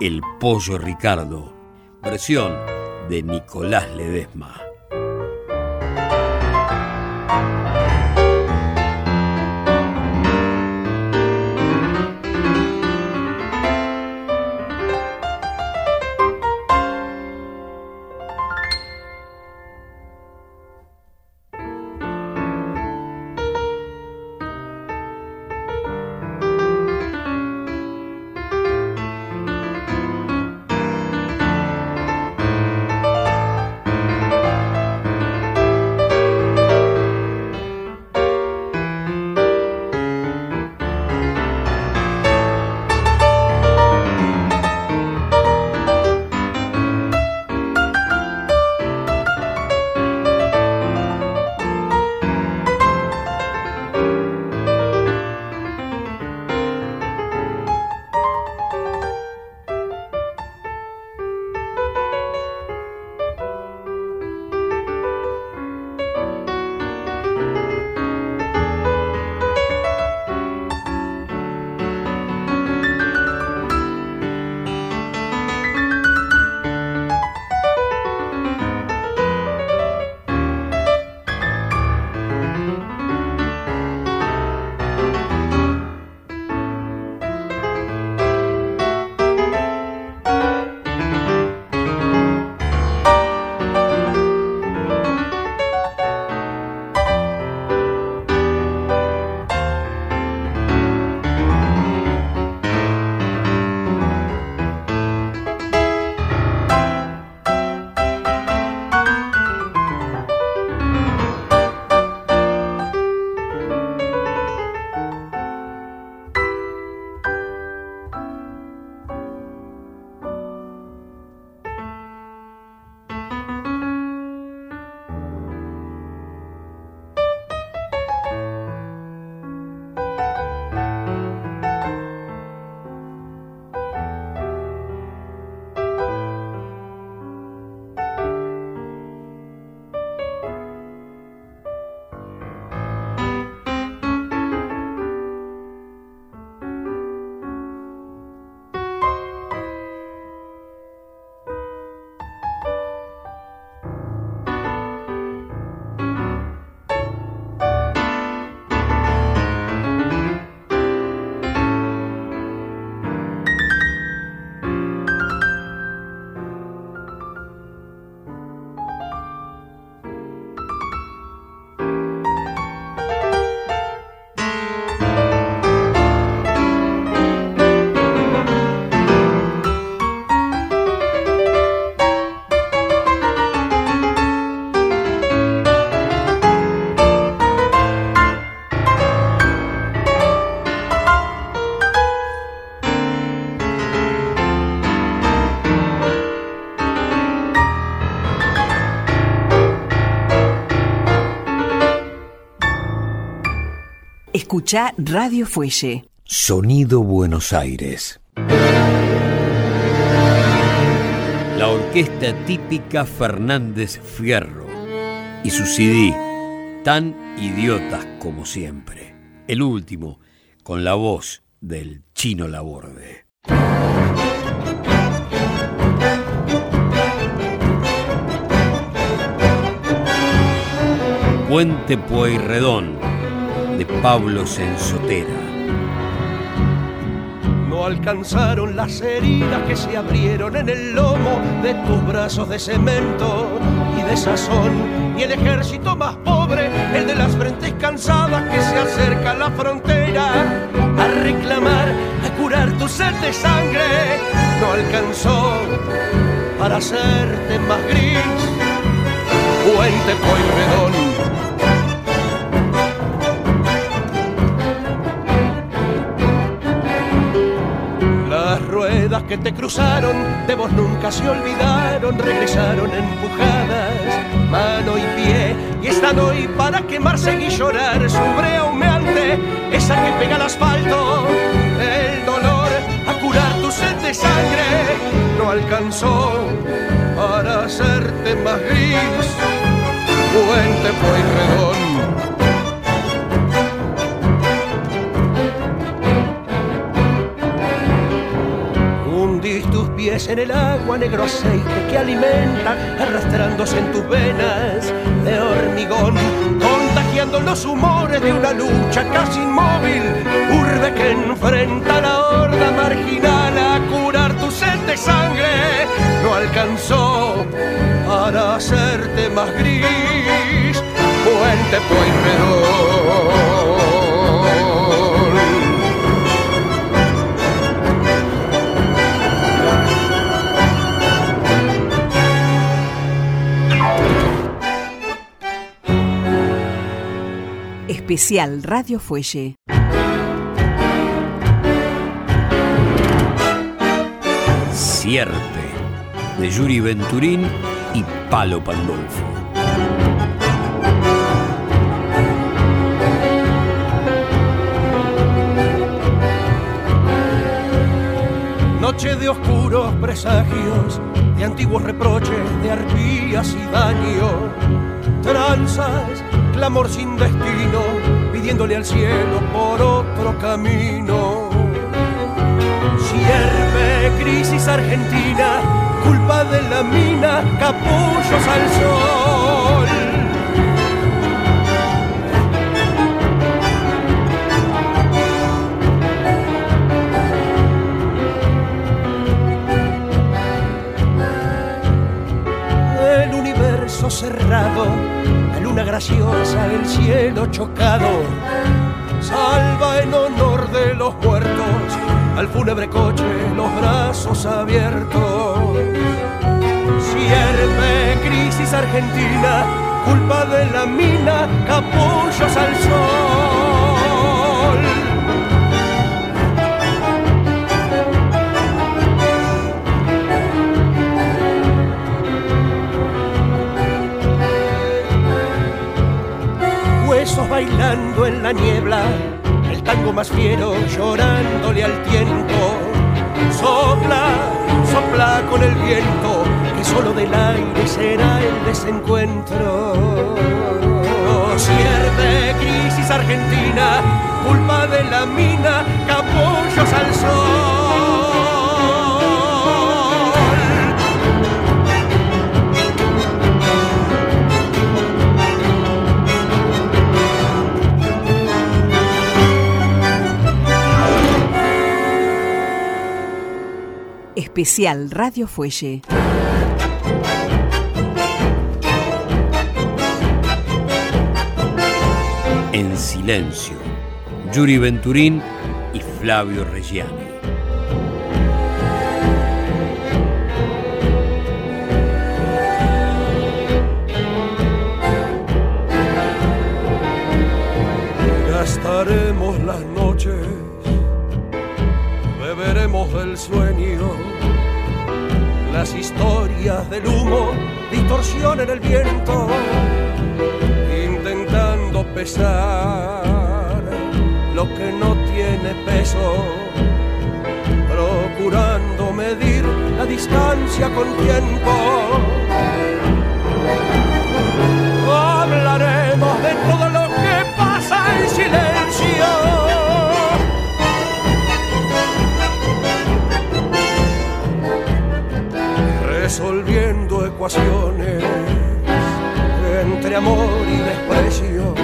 El Pollo Ricardo, versión de Nicolás Ledesma. Escucha Radio Fuelle. Sonido Buenos Aires. La orquesta típica Fernández Fierro y su CD, tan idiotas como siempre. El último, con la voz del chino Laborde. Puente Pueyrredón de Pablo Sensotera. No alcanzaron las heridas que se abrieron en el lomo de tus brazos de cemento y de sazón. Y el ejército más pobre, el de las frentes cansadas que se acerca a la frontera a reclamar, a curar tu sed de sangre, no alcanzó para hacerte más gris. Puente Pueyrredón que te cruzaron, de vos nunca se olvidaron, regresaron empujadas, mano y pie, y están hoy para quemarse y llorar su humeante, esa que pega al asfalto, el dolor a curar tu sed de sangre, no alcanzó para hacerte más gris, puente redón pies en el agua, negro aceite que alimenta, arrastrándose en tus venas de hormigón, contagiando los humores de una lucha casi inmóvil, urbe que enfrenta la horda marginal a curar tu sed de sangre, no alcanzó para hacerte más gris, puente Pueyrredón. Especial Radio Fuelle. Sierpe, de Yuri Venturín y Palo Pandolfo. Noche de oscuros presagios, de antiguos reproches, de arpías y daño, tranzas clamor sin destino, pidiéndole al cielo por otro camino. Sierve crisis argentina, culpa de la mina, capullos al sol. El universo cerrado graciosa, el cielo chocado, salva en honor de los muertos, al fúnebre coche los brazos abiertos. Sierve crisis argentina, culpa de la mina, capullos en la niebla, el tango más fiero llorándole al tiempo. Sopla, sopla con el viento, que solo del aire será el desencuentro. Sierve crisis argentina, culpa de la mina, capullos al sol. Especial Radio Fuelle. En silencio, Yuri Venturín y Flavio Reggiani. Gastaremos las noches, beberemos del sueño historias del humo distorsionan el viento, intentando pesar lo que no tiene peso, procurando medir la distancia con tiempo. Hablaremos de todo lo que pasa en silencio resolviendo ecuaciones entre amor y desprecio,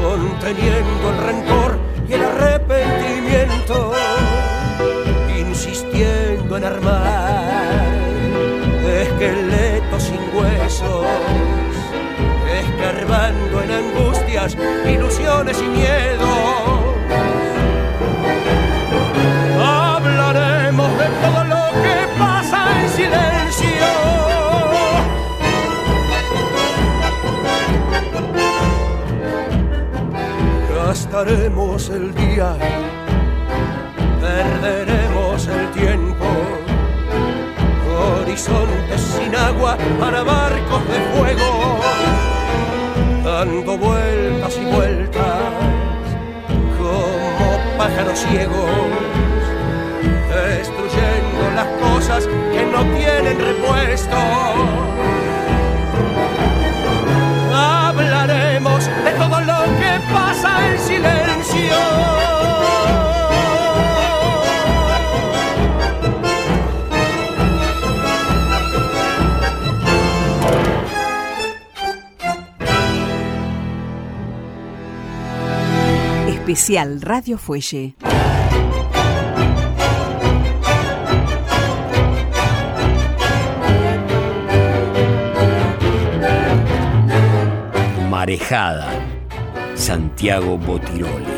conteniendo el rencor y el arrepentimiento, insistiendo en armar esqueletos sin huesos, escarbando en angustias, ilusiones y miedos gastaremos el día, perderemos el tiempo. Horizontes sin agua para barcos de fuego, dando vueltas y vueltas como pájaros ciegos, destruyendo las cosas que no tienen repuesto silencio. Especial Radio Fuelle. Marejada Santiago Botiroli.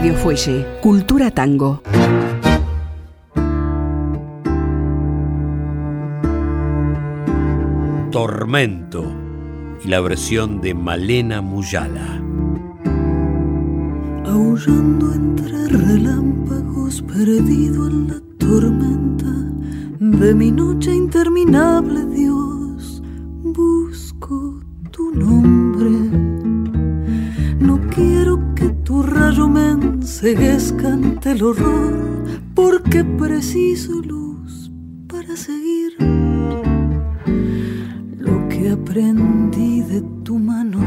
Radio Fuelle, Cultura Tango. Tormento y la versión de Malena Muyala. Aullando entre relámpagos, perdido en la tormenta de mi noche interminable, me enseguezca ante el horror, porque preciso luz para seguir lo que aprendí de tu mano.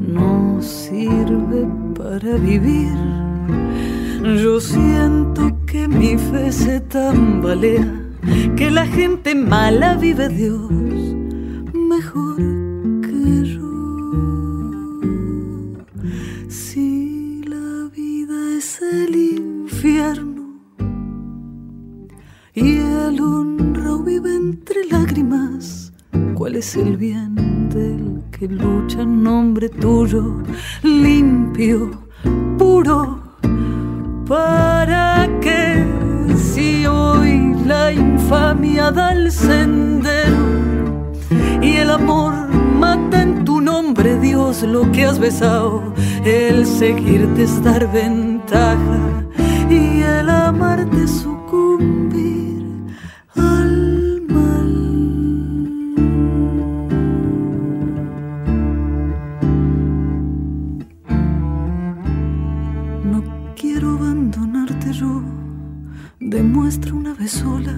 No sirve para vivir. Yo siento que mi fe se tambalea, que la gente mala vive Dios mejor Si la vida es el infierno y el honro vive entre lágrimas, ¿cuál es el bien del que lucha en nombre tuyo, limpio, puro? ¿Para qué si hoy la infamia da el sendero y el amor mata en tu nombre, Dios, lo que has besado? El seguirte es dar ventaja y el amarte sucumbir al mal. No quiero abandonarte yo. Demuestra una vez sola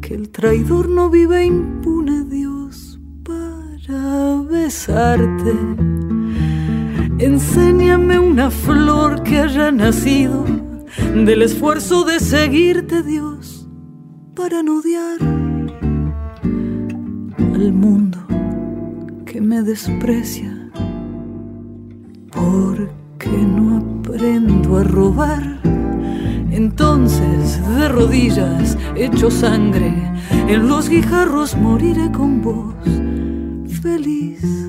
que el traidor no vive impune, Dios, para besarte. Una flor que haya nacido del esfuerzo de seguirte, Dios, para no odiar al mundo que me desprecia. Porque no aprendo a robar. Entonces, de rodillas, hecho sangre, en los guijarros moriré con vos, feliz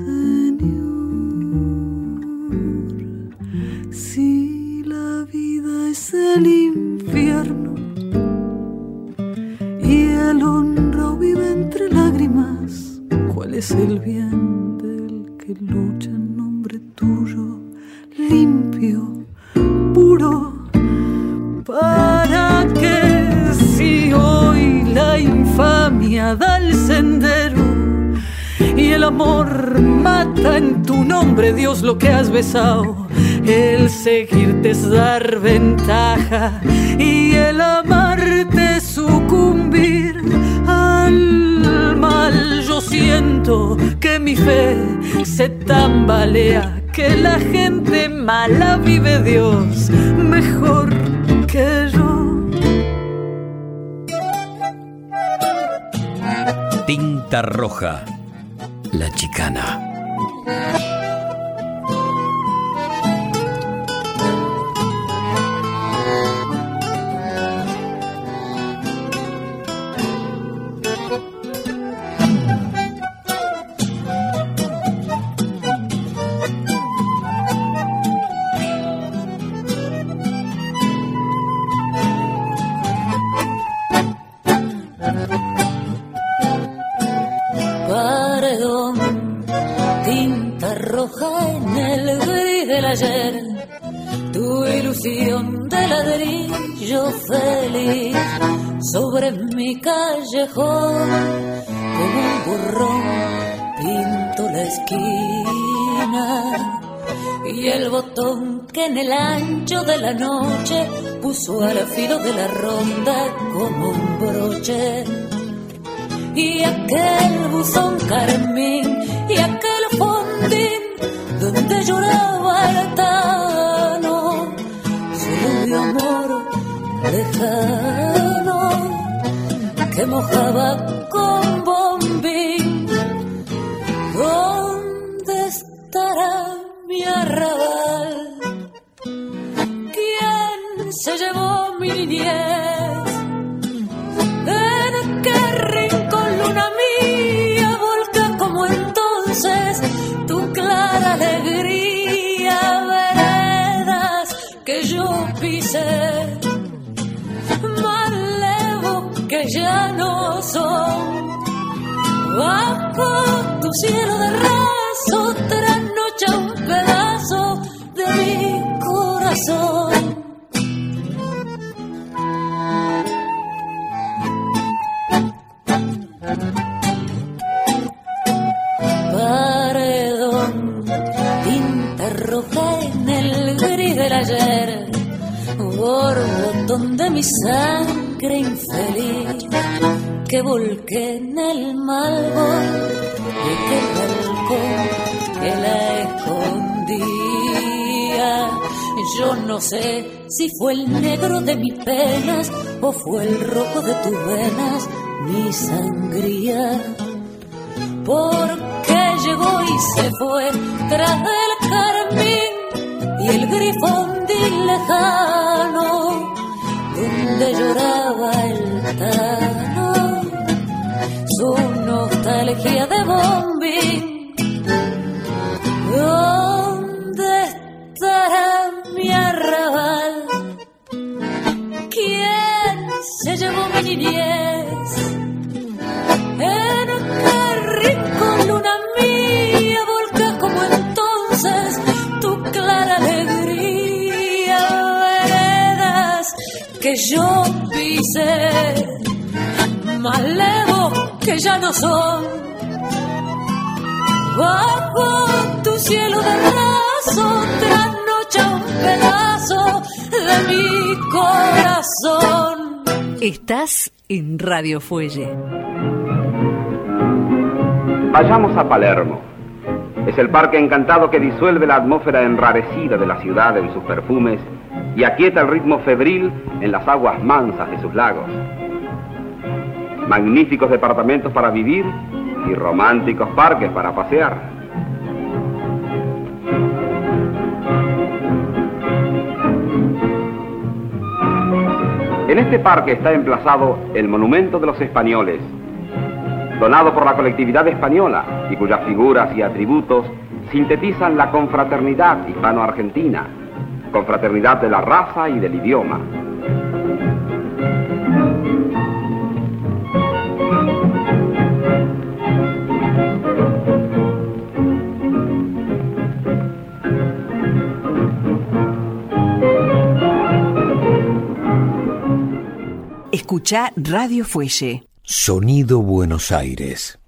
el infierno y el honro vive entre lágrimas, ¿cuál es el bien del que lucha en nombre tuyo, limpio, puro? ¿Para qué si hoy la infamia da el sendero y el amor mata en tu nombre, Dios, lo que has besado? El seguirte es dar ventaja y el amarte sucumbir al mal. Yo siento que mi fe se tambalea, que la gente mala vive Dios mejor que yo. Tinta roja, la chicana. Callejón, como un burrón pinto la esquina. Y el botón que en el ancho de la noche puso al filo de la ronda como un broche. Y aquel buzón carmín y aquel fondín donde lloraba el tano, solo mi amor lejano se mojaba con bombín. ¿Dónde estará mi arrabal? ¿Quién se llevó mi niñez? Cielo de raso, noche un pedazo de mi corazón. Paredón, tinta roja en el gris del ayer, borbotón de mi sangre infeliz que volqué en el malvo de aquel balcón que la escondía. Yo no sé si fue el negro de mis penas o fue el rojo de tus venas, mi sangría. Porque llegó y se fue tras del carmín y el grifón lejano nostalgia de bombín. ¿Dónde estará mi arrabal? ¿Quién se llevó mi niñez? En qué rincón luna mía volca como entonces tu clara que yo pise, más lejos que ya no son. Bajo tu cielo de raso, trasnocha un pedazo de mi corazón. Estás en Radio Fuelle. Vayamos a Palermo. Es el parque encantado que disuelve la atmósfera enrarecida de la ciudad en sus perfumes y aquieta el ritmo febril en las aguas mansas de sus lagos. Magníficos departamentos para vivir y románticos parques para pasear. En este parque está emplazado el Monumento de los Españoles, donado por la colectividad española y cuyas figuras y atributos sintetizan la confraternidad hispano-argentina confraternidad de la raza y del idioma. Escucha Radio Fuelle. Sonido Buenos Aires.